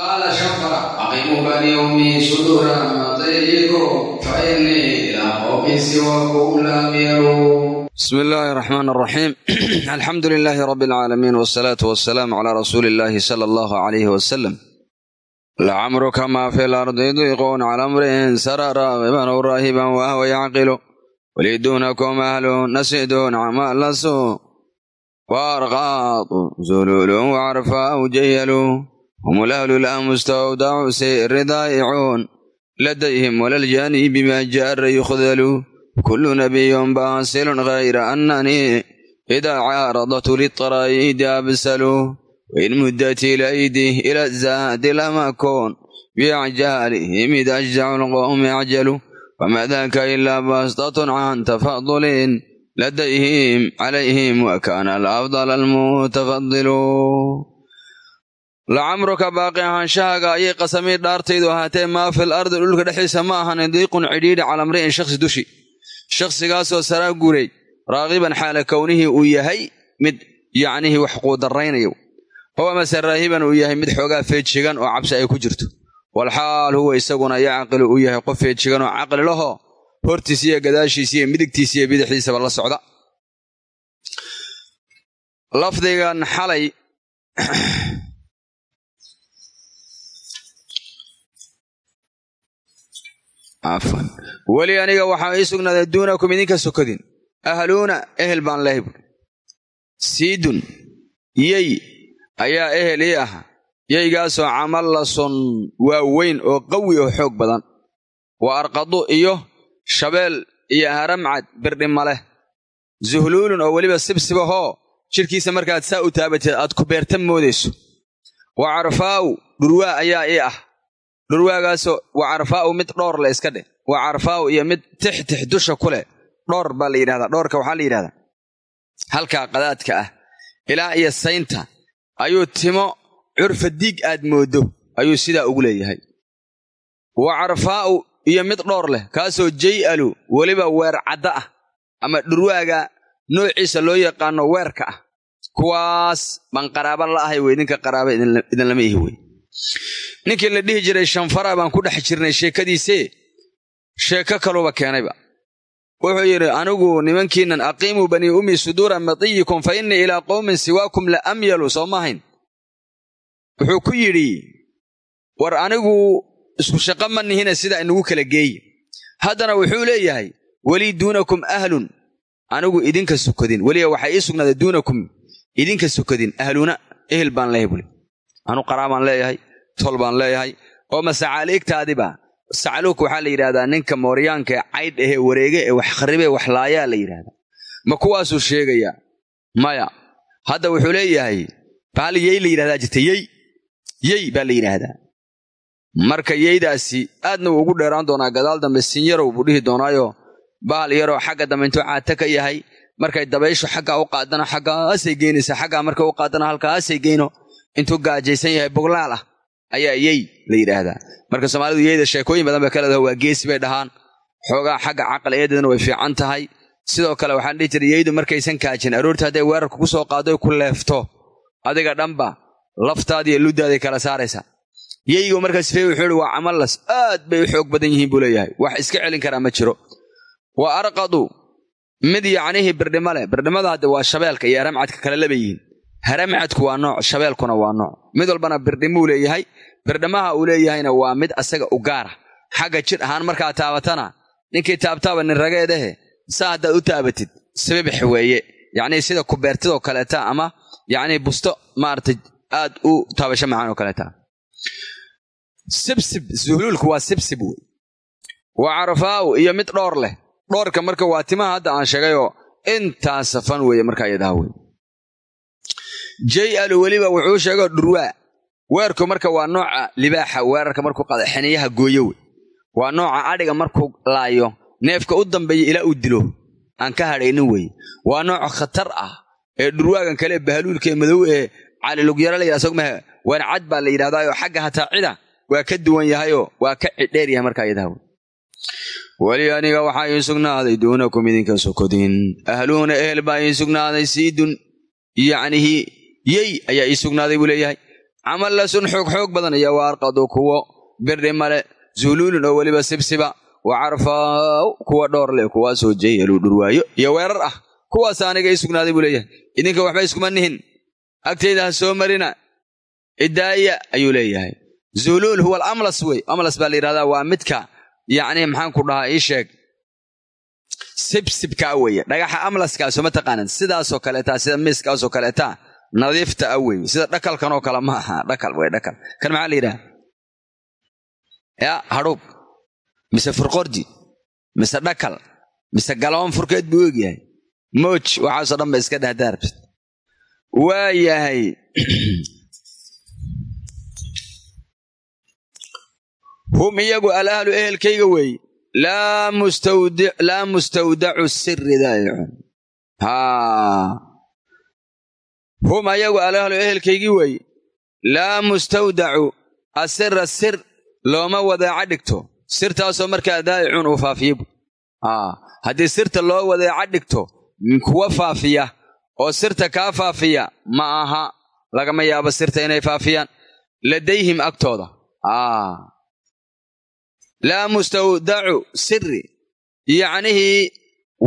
qaala shafara aqimu bani ummi sudura matayiko fainii ilaa qowmi siwakum lam yaruu bismi illaahi raxmaan raxiim alxamdu lilaahi rabbi alcaalamiin wsalaatu wasalaamu calaa rasuuli illaahi sala allahu calayhi wasalam lacamruka maa fi lardi diiqun cala mri'in sara raagiban aw raahiban wahwa yacqilu waliduunakum ahlun nasidun camalasu waarqaadu zululun wacarfaau jayalu hum lahlu la mustawdacu siri daa'icuun ladayhim walaljanibi ma jaara yukhdalu kulu nabiyun baasilun gayra annanii idaa caaradatu liطaraa'idi absalu wain muddat ilaydi ila zaadi lam akun biacjaalihim id ajzacu lqowmi acjalu wama daka ilaa bastatun can tafadulin ladayhim calayhim wakana alafdal almutafadilu lacamruka baaqi ahaanshahaaga ayay qasamii dhaartaydu ahaatee maa fil ardi dhulka dhexdiisa ma ahanin diiqun cidhiidhi cala mri'in shakhsi dushi shakhsigaasoo saraa guray raaqiban xaala kownihii uu yahay mid yacnihii wax quudarraynayo oo amase raahiban uu yahay mid xoogaa feejigan oo cabsi ay ku jirto walxaal huwa isaguna yacqilu uu yahay qof feejigan oo caqli lahoo hortiisa iyo gadaashiisa iyo midigtiisa iyo bidixdiisaba la socda lafdigan xalay weli aniga waxaa ii sugnaaday duunakum idinka sokadin. Ahluuna ehel baan lehay buuri siidun yey ayaa ehel ii ah yeygaasoo camallason waa weyn oo qawi oo xoog badan. Wa arqadu iyo shabeel iyo haramcad birdhima leh. Zuhluulun oo weliba sibsibahoo jidhkiisa markaad saa u taabateed aad ku beerta moodayso. Wa carfaa'u dhurwaa ayaa ii ah dhurwaagaasoo wa carfaa'u mid dhoor le iska dheh. Wa carfaa'u iyo mid tixtix dusha ku leh. Dhoor baa la yidhahdaa. Dhoorka waxaa la yidhahdaa. Halkaa qadaadka ah ilaa iyo saynta ayuu timo curfa diig aad mooddo ayuu sidaa ugu leeyahay. Wa carfaa'u iyo mid dhoor leh kaasoo jay'alu weliba weer cadda ah ama dhurwaaga noociisa loo yaqaano weerka ah. Kuwaas baan qaraaba la ahay wey idinka qaraaba idinlama ihi wey ninkii la dhihi jiray shanfara baan ku dhex jirnay sheekadiisee? Sheeko kaluba keenayba wuxuu yidhi anigu nimankiinnan aqiimuu banii ummi suduura matiyikum fa innii ilaa qowmin siwaakum la amyalu soo maahayn wuxuu ku yidhi war anigu isku shaqo ma nihina sidaa inagu kala geeye haddana wuxuu leeyahay welii duunakum ahlun anigu idinka sukadin. Weliba waxaa ii sugnaaday duunakum idinka sukadin ahluna ehel baan leeyahay buli. Anu qaraabaan leeyahay tol baan leeyahay. Oo masacaaliigtaadiba sacluuk waxaa la yidhahdaa ninka mooryaanka ee caydh ahee wareege ee wax kharibee wax laayaa la yidhahdaa ma kuwaasuu sheegayaa? Maya hadda wuxuu leeyahay bahal yey la yidhahdaa jirta yey? Yey baa la yidhaahdaa. Marka yeydaasi aadna wuu ugu dheeraan doonaa gadaal dambe sinyarow buu dhihi doonaayo. Bahal yaroo xagga dambe intuu caata ka yahay. Markay dabayshu xaggaa u qaadana xaggaasay geynaysaa xaggaa markay u qaadana halkaasay geyno. Intuu gaajaysan yahay boglaal ah ayaa yey la yidhaahdaa. Marka soomaalidu yeyda sheekooyin badan bay ka leedaha waa geesi bay dhahaan. Xoogaa xagga caqli eedeedna way fiican tahay. Sidoo kale waxaan dhihi jiray yeydu markaysan kaajin aroorta hadday weerarka ku soo qaado ku leefto. Adiga dhanba laftaadiiyo luddaaday kala saaraysaa yeygu markaas fey wuxuu ihi waa camallas aad bay u xoog badan yihiin buu leeyahay. Wax iska celin karaa ma jiro. Wa arqadu mid yacnihii birdhimo leh. Birdhimada hadde waa shabeelka iyo haramcadka kale laba yihiin haramcadku waa nooc shabeelkuna waa nooc. Mid walbana birdhimuu leeyahay birdhimaha uu leeyahayna waa mid asaga u gaara. Xagga jidh ahaan markaa taabatana ninkii taabtaaba nin rageedahe saa haddaad u taabatid sabibix weeye. Yacnii sida kubeertidoo kaleeta ama yacnii busto maaragtay aad u taabasho macaan oo kaleeta. Sibsib zuhluulku waa sibsib wey wa carfaa'u iyo mid dhoor leh. Dhoorka marka waa timaha hadda aan sheegayoo intaa safan weeye markaa yadaha wey jay'alu weliba wuxuu sheegoo dhurwaa weerku marka waa nooca libaaxa weerarka markuu qaada xiniyaha gooyo wey waa nooca adhiga markuu laayo neefka u dambeeya ilaa uu dilo aan ka hadhaynin weeye waa nooc khatar ah ee dhurwaagan kale bahaluulka ee madow ee calilugyaro layidhah sogmahe weercad baa la yidhahdaayoo xagga hataa cida waa ka duwan yahayoo waa ka cidheer yahay markaa yadaha wey weli aniga waxaa ii sugnaaday duunakum idinka sokodin ahluuna ehel baa ii sugnaaday siidun yacnihi yey ayaa ii sugnaaday buu leeyahay. Camallasun xoog xoog badan iyo wa arqadu kuwo birdhi male zuuluulun oo weliba sibsiba wa carfaaw kuwa dhoor leh kuwaasoo jayhalu dhurwaayo iyo weerar ah. Kuwaas aniga ii sugnaaday buu leeyahay. Idinka waxba iskuma nihin. Agtayda ha soo marina. Idaaya ayuu leeyahay. Zuuluul huwa alamlas wey. Amlas baa la yidhahdaa waa midka yacni maxaan ku dhahaa ii sheeg. Sibsibkaa weeye. Dhagaxa ma taqaanan sidaasoo kaleetaa sida miiskaasoo kaleetaa nadiifta a weeye sida dhakalkanoo kale ma aha dhakal wey dhakal. Kan maxaa la yidhaha? Ya hadhuub. Mise furqordi mise dhakal. Mise galoon furkeed buu egyahay mooj waxaasoo dhan ba iska dhahdaarbid waa yahay hum iyagu alahlu ehelkayga weeye laa mustawdacu siri daa'icun hum ayagu alahlu ehelkaygii weeye laa mustawdacu asira sir looma wadeeca dhigto. Sirtaasoo markaa daa'icun uu faafiye bu haddii sirta loo wadeeca dhigto kuwa faafiya oo sirta kaa faafiya ma aha. Lagama yaabo sirta inay faafiyaan. Ladayhim agtooda. Laa mustawdacu siri yacnihii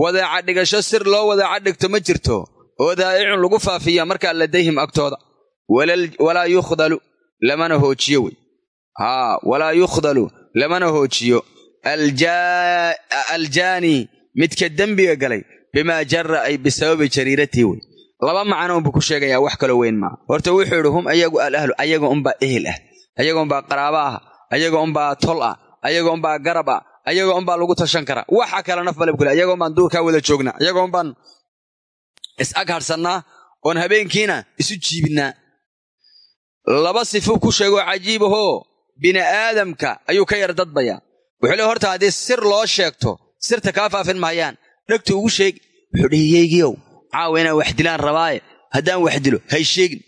wadeeca dhigasho sir loo wadeeca dhigto ma jirto oo daa'icun lagu faafiya markaa ladayhim agtooda. Walaa yukhdalu lamana hoojiyo wey. Haa walaa yukhdalu lamana hoojiyo. Aljaani midka dembiga galay bimaa jara ay bisababi jariiratii wey. Laba macno unbuu ku sheegayaa wax kaloo weyn maa. Horta wuxuu yidhi hum ayagu alahlu ayaga unbaa ehel ah. Ayaga unbaa qaraaba ah. Ayaga unbaa tol ah. Ayaga unbaa garab ah. Ayaga unbaa lagu tashan karaa waxa kale naf baleb kule ayaga unbaan duurkaa wada joognaa ayaga unbaan is-ag harsannaa oon habeenkiina isu jiibinaa laba sifuu ku sheegoo cajiibahoo bini aadamka ayuu ka yar dadbayaa wuxuu le horta haddii sir loo sheegto sirta kaa faafin mahayaan dhegtu ugu sheegi wuxuu dhihi caawa inaan wax dilaan rabaaye. Haddaan wax dilo hay sheegin.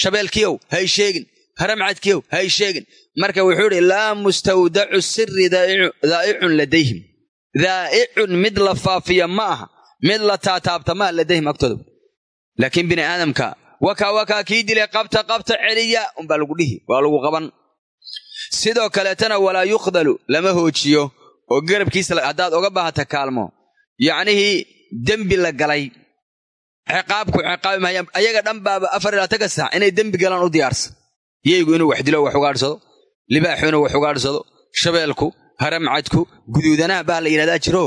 Shabeelkiyow hay sheegin. Haramcadkiyow hay sheegin. Marka wuxuu idhi laa mustawdacu siri daa'icun ladayhim. Daa'icun mid la faafiya ma aha mid la taataabta ladayhim agtooda laakiin bini aadamka wakaa wakaa kii dilay qabta qabta celiya umbaa lagu dhihi waa lagu qaban. Sidoo kaleetana walaa yukhdalu lama hoojiyo oo garabkiisa haddaad oga baahata kaalmo. Yacnihii dembi la galay. Ciqaabku ciqaabi mahayaan ayaga dhan baaba afar ilaa taga saac inay dembi galaan u diyaarsan. Yeygu inuu wax dilo wax ugaadhsado libaaxu inuu wax ugaadhsado shabeelku haramcadku guduudanaha baa la yidhahdaa jiro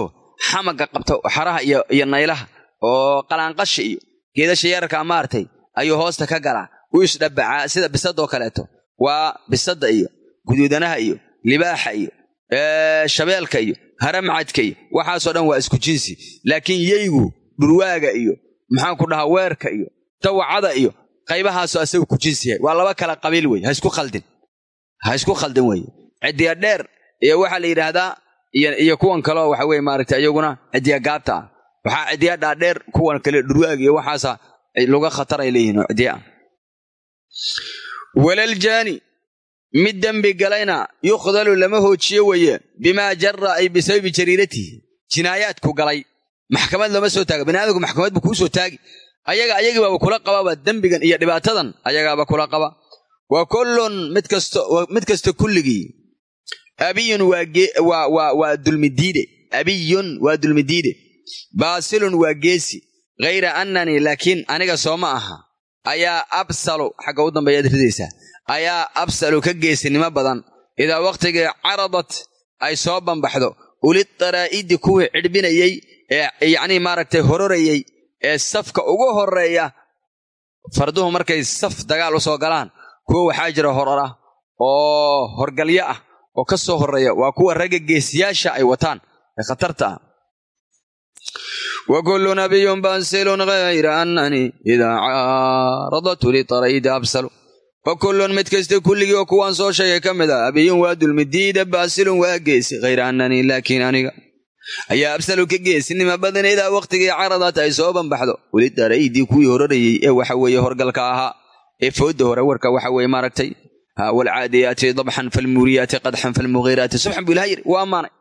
xamaga qabta xaraha iyo naylaha oo qalaanqasha iyo geedasha yararkaa maartay ayuu hoosta ka galaa. U isdhabacaa sida bisadoo kaleeto. Waa bisadda iyo guduudanaha iyo libaaxa iyo shabeelka iyo haramcadka iyo waxaasoo dhan waa isku jinsi. Laakiin yeygu dhurwaaga iyo maxaan ku dhahaa weerka iyo dawacada iyo qaybahaasoo asagu ku jinsi yahay. Waa laba kala qabiil wey ha isku khaldin. Ha isku khaldin weye ciddiya dheer iyo waxaa la yidhaahdaa iyo kuwan kaleo waxa weye maaragtay iyaguna ah waxaa ciddiya dhaadheer kuwan kale dhurwaag iyo waxaasa luga khatar ay leeyihiin oo ciddiya ah walaljaani mid dembi galayna yukhdalu lama hoojiyo weye bimaa jara ay bisababi jariiratihi jinaayaadku galay. Maxkamad looma soo taaga baniaadamku maxkamad buu kuu soo taagi. Ayaga ayagiibaaba kula qababa dembigan iyo dhibaatadan ayagaaba kula qaba. Wa kullun mid kasta kulligii abiyun waa dulmidiide. Abiyun waa dulmidiide. Baasilun waa geesi. Ghayra annanii laakiin aniga soo ma aha. Ayaa absalu xagga u dambeeyaad ridaysaa ayaa absalu ka geesinimo badan. Idaa wakhtigii caradat ay soo bambaxdo ulid daraa'idi kuwii cidhbinayey ee yacnii maaragtay hororayey ee safka ugu horreeya farduhu markay saf dagaal u soo galaan. Kuwa waxaa jira horora oo horgalyo ah oo ka soo horreeya waa kuwa ragga geesiyaasha ay wataan ee khatarta ah. Wa kullu nabiyun bansilun hayra annanii idaa caaradat litaraydi absalu wa kullun mid kasta kulligii oo kuwaan soo sheegay ka mid ah abiyun waa dulmidiida baasilun waa geesi hayra annanii laakiin aniga ayaa absalu ka geesinima badan idaa wakhtigii caradat ay soo banbaxdo weli daraydii kuwii horarayey ee waxa weeye horgalka ahaa ee foodda hore warka waxa weye maaragtay walcaadiyaati dabxan falmuuriyaati qadxan falmughiraati subxan buu ilaha yiri waa ammaanay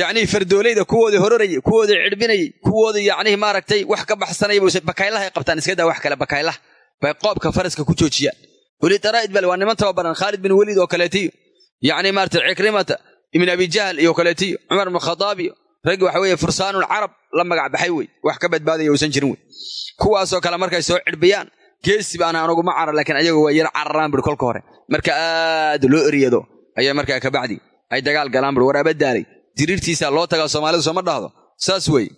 yacnii fardoolayda kuwoodii horarayey kuwoodii cidhbinayey kuwoodii yacnii maaragtay wax ka baxsanaya buse bakaylahay qabtaan iska daa wax kale bakaylaha. Bay qoobka faraska ku joojiyaan uli daraa'id bale waa niman tababaran khaalid bin weliid oo kaleetiyo. Yacni maarata cikrimata ibn abi jahl iyo kaleetiyo cumar ibn khadaab iyo raggi waxa weeye fursaanul carab la magac baxay wey geesi baana anugu ma carar laakiin ayagu waa yar cararaan buri kolka hore. Marka aad loo eryado ayaa markaa kabacdi ay dagaal galaan buri war abadaalay. Diriirtiisaa loo tagaa soomaalidu sooma dhahdo? Saas weeye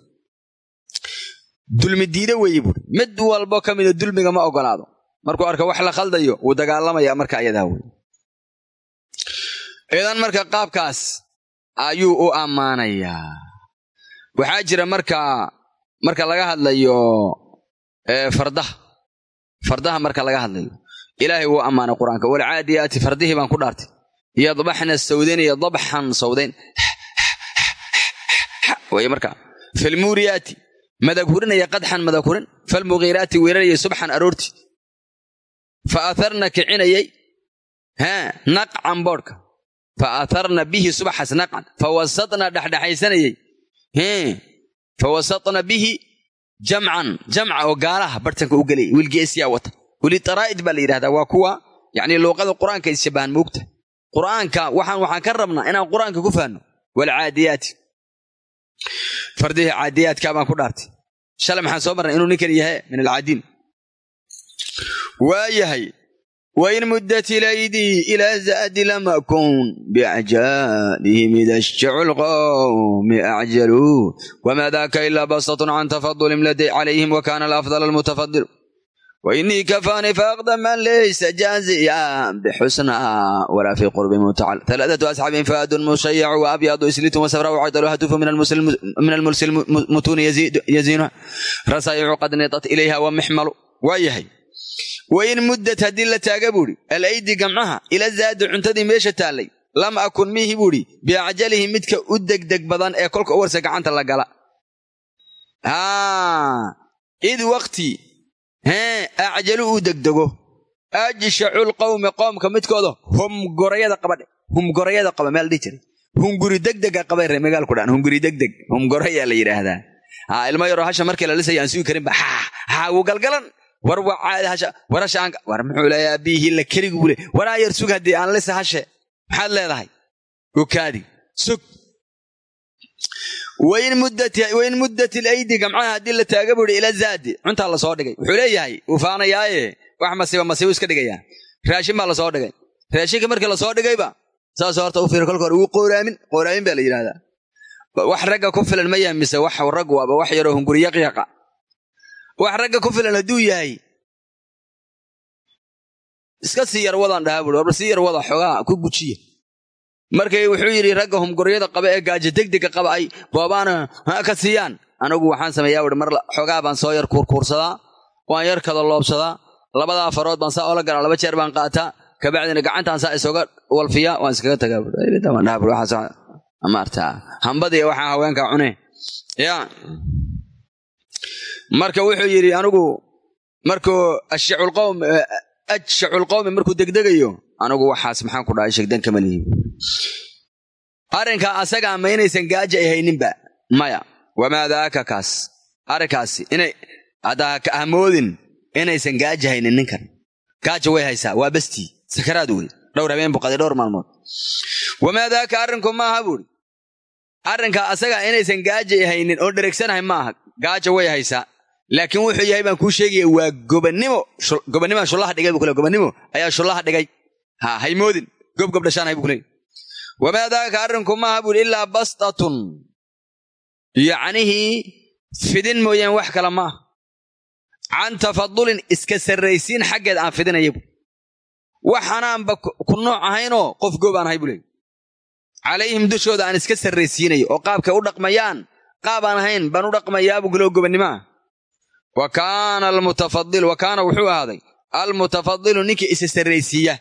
dulmi diide weeye buuri mid walbo ka mida dulmiga ma ogolaado. Markuu arka wax la khaldayo wuu dagaalamaya marka ayadaa wey. Idan marka qaabkaas ayuu u ammaanayaa. Waxaa jira marka marka laga hadlayo fardaha fardaha marka laga hadlayo ilaahay wuu ammaanay qur'aanka. Walcaadiyaati fardihii baan ku dhaartay. Yadbaxna sawdayn iyo dabxan sawdayn. Way marka falmuuriyaati madag hurinaya qadxan madag hurin. Falmugiiraati weeraraya subxan aroortii fa aharna kicinayay naqcan boodhka. Fa aharna bihi subaxaas naqcan. Fa wasadna dhexdhexaysanayay fa wasadna bihi jamcan jamca oo gaalaha bartanka u gelaya wilgeesiyaa wata. Weli daraa'id baa la yidhahdaa waa kuwa yacni luuqada qur'aanka isshabahan moogta qur'aanka waxaan waxaan ka rabnaa inaan qur'aanka ku fahanno. Walcaadiyaati fardihii caadiyaadkaa baan ku dhaartay. Shalay maxaan soo marnay inuu ninkan yahay min alcaadiin. Waa yahay wain muddat ilaydi ilaa zaadi lama kun biacjaalihim ida shjacu lqawmi acjaluu wamaa daaka ilaa basatun can tafadulim laday calayhim wa kaana alafdal almutafadil wainii kafaani faaqda man laysa jaaziya bixusnaa walaa fii qurbi mutacal alaaatu asxaabin faadun mushayacu wa abyadu islitun wasafra wacdalu hatufu min almursil mutuuni yaziinu rasaayicu qad nidat ilayha wa mixmalu waa yahay wain muddat haddii la taaga buuhi alaydi gamcaha ila zaadi cuntadii meesha taallay. Lam akun mihi buuhi biacjalihi midka u degdeg badan ee kolka uwarsa gacanta la gala. Id wakti hee acjalu uu degdego. Ajshacu lqawmi qoomka midkooda humgorayada qabadhe humgorayada qaba meel dhihi jiray hunguri degdega qabay ree magaalku dhan hunguri degdeg humgorayaa la yidhaahdaa. Ilma yaroo hasha markii la lisaya aan sugi karinba xaagu galgalan war waa caadi hasha war hasha aan war muxuu leeyahay abiihii la keligu bule waraa yar sug haddii aan lisa hashe maxaad leedahay? Ukaadi sug. Wain muddat ilaydi gamcaha haddii la taaga buri ila zaadi. Cuntaa la soo dhigay. Wuxuu leeyahay uu faanayaaye. Wax masiiba masiibu iska dhigayaa raashin baa la soo dhigay. Raashinka markii la soo dhigayba saasoo horta u fiir kolka hore wuu qooraamin qooraamin baa la yidhahdaa wax ragga ku filan ma yahay mise wax raggu waaba wax yaroo hunguri yaqyaqa wax ragga ku filan hadduu yahay. Iska sii yar wadaan dhahaa buri warba sii yar wada xoogaa ku gujiya markay wuxuu yidhi ragga humguryada qaba ee gaajo degdega qaba ay boobaana ka siiyaan. Anigu waxaan sameeyaa wuhi mar xoogaa baan soo yar kuurkuursadaa waan yar kada loobsadaa labadaa farood baan saa ola galaa laba jeer baan qaataa kabacdina gacantaan saa isoga walfiyaa waan iskaga tagaa hambadiya waxaa haweenkaa cune ya marka wuxuu yidhi anigu markuu ashculqowm ajshaculqowmi markuu degdegayo anigu waxaas maxaan ku dhahay shegdan kama lihi arrinkaa asagaa ma inaysan gaaja ay hayninba maya wamaa kaas? Arrinkaasi inay haddaa ka ahmoodin inaysan gaaja haynin ninkan. Gaaja way haysaa waa bestii sakaraad wey dhowr habeen buqaday dhowr maalmood. Wamaa arrinku maaha? buuri arrinkaa asagaa inaysan gaaja haynin oo dheregsanahay maaha gaaja way haysaa laakiin wuxuu yahay baan kuu sheegaya waa gobannimo gobannimoa shullaha dhigay buu kule gobannimo ayaa shullaha dhigay. Ha haymoodin gob gobdhashaanahay buu kuleey wamaa daaka arrinku maaha buuri ilaa bastatun. Yacnihii fidin mooyaan wax kale maaha can tafadulin iska sarraysiin xaggeed aan fidinaya bu waxanaanba ku nooc ahaynoo qof goob aan ahay buu leey calayhim dushooda aan iska sarraysiinayo oo qaabkay u dhaqmayaan qaab aan ahayn baan u dhaqmayaa buu kuleo gobannimoa wa kaana wuxuu ahaaday almutafadilu ninkii isa sarraysiiya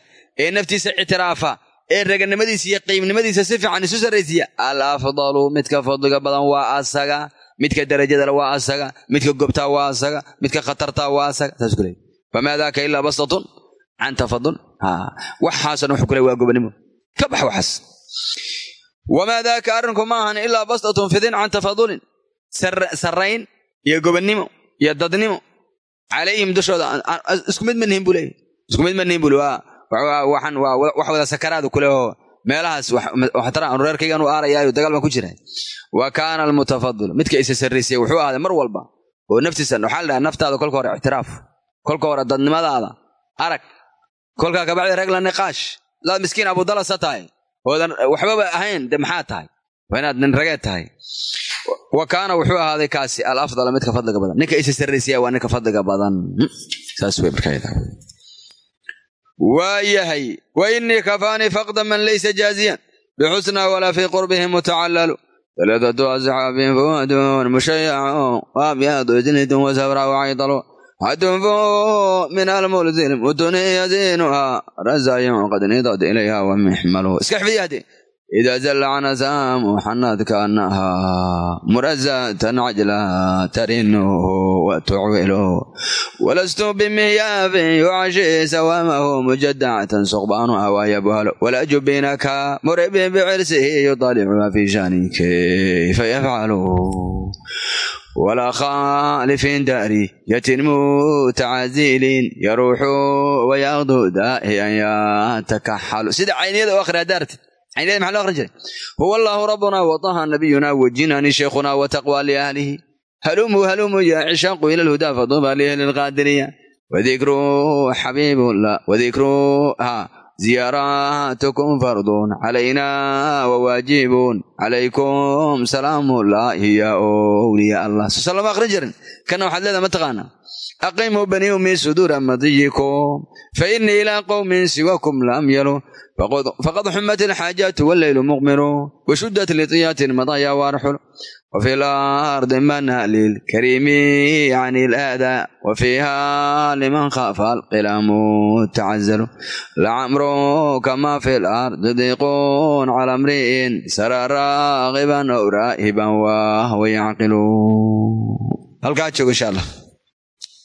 ee naftiisa ictiraafa ee raganimadiisa iyo qiimnimadiisa si fiican isu sarraysiiya. Al afdalu midka fadliga badan waa asaga midka darajadale waa asaga midka gobtaa waa asaga midka khatartaa waa asaga. Saas ku leey famaa daaka ilaa bastatun can tafadul waxaasan wuxuu ku leey waa gobannimo ka bax waxaas. Wamaa daaka arrinku ma ilaa bastatun fidin can tafadulin sarrayn iyo gobannimo iyo dadnimo calayhim dushooda isku mid ma nihin buu leeyahy isku mid ma nihin buu waxan waa wax wada sakaraada kule oo meelahaas waxtara anu reerkaygan u aarayaayo dagaal baan ku jira wa kaana almutafadilu midka isa sarraysay wuxuu ahday mar walba oo naftiisa waxaa la dhaha naftaada kolka hore ictiraaf kolka hore dadnimadaada arag kolkaa kabacdi rag la niqaash daad miskiin abudalasa tahay oodan waxbaba ahayn de maxaa tahay waa inaad nin rageed tahay wa kaana wuxuu ahaaday kaasi alafdala midka fadliga badan ninka isa sarraysaya waa ninka fadliga badan saas wey markaa waa yahay wa innii kafaanii faqda man laysa jaaziyan bixusna walaa fii qurbihim mutacallalu ثلاثة أصحاب فؤاد مشيع وأبيض جلد وسبراء وعيطل حد من الملزم متني يزينها رزايا قد نضد إليها ومحمله اسكح في يدي idaa zallacana saamu xanaadkaanahaa murasatan cajlaa tarinuhu watucwilu walastu bimiyaafin yucashii sawaamahu mujadacatan suqbaanuha waayabhalo walaajubinaka muribin bicirsihi yudalicuha fii shaani kayfa yafcalu walaa khaalifin daariyatin mutacazilin yaruuxu wayaaqdu daahiyan yaatakaxalu sida cayniyada u akhriya daarti caynideeda maxaa loo aqrin jiray? Huwa allaahu rabbunaa wadaha nabiyunaa wajinanii sheikhunaa wataqwaa liahlihi halumuu halumuu yaa cishaaqu ila lhudaa faduuba liahli lqaadiriya wadikruu xabiibullah wadikruu ha ziyaaraatukum fardun calaynaa wawaajibuun calaykum salaamullaahi yaa wliya allah. Salama akhrin jirin. Kana waxaad leedaha ma taqaana? Aqimuu banii umii suduura madiyikum fa innii ilaa qowmin siwakum lam yalu. Faqad xumat ilxaajaatu walleylu muqmiru washuddat litiyaatin madaya waarxul wafi lardi mana lilkariimi can ilaadaa wafiiha liman khaafa alqilaamu tacazalu lacamruka ma fi lardi diiqun cala mri'in sarara raaqiban ow raa'iban wahwa yacqiluun halkaa joogo insha allah